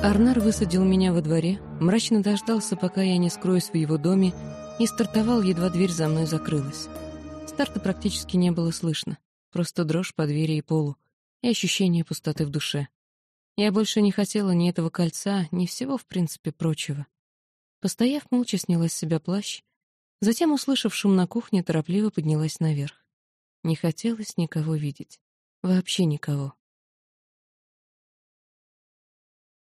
Арнар высадил меня во дворе, мрачно дождался, пока я не скроюсь в его доме, и стартовал, едва дверь за мной закрылась. Старта практически не было слышно, просто дрожь по двери и полу и ощущение пустоты в душе. Я больше не хотела ни этого кольца, ни всего, в принципе, прочего. Постояв молча, сняла с себя плащ, затем, услышав шум на кухне, торопливо поднялась наверх. Не хотелось никого видеть. Вообще никого.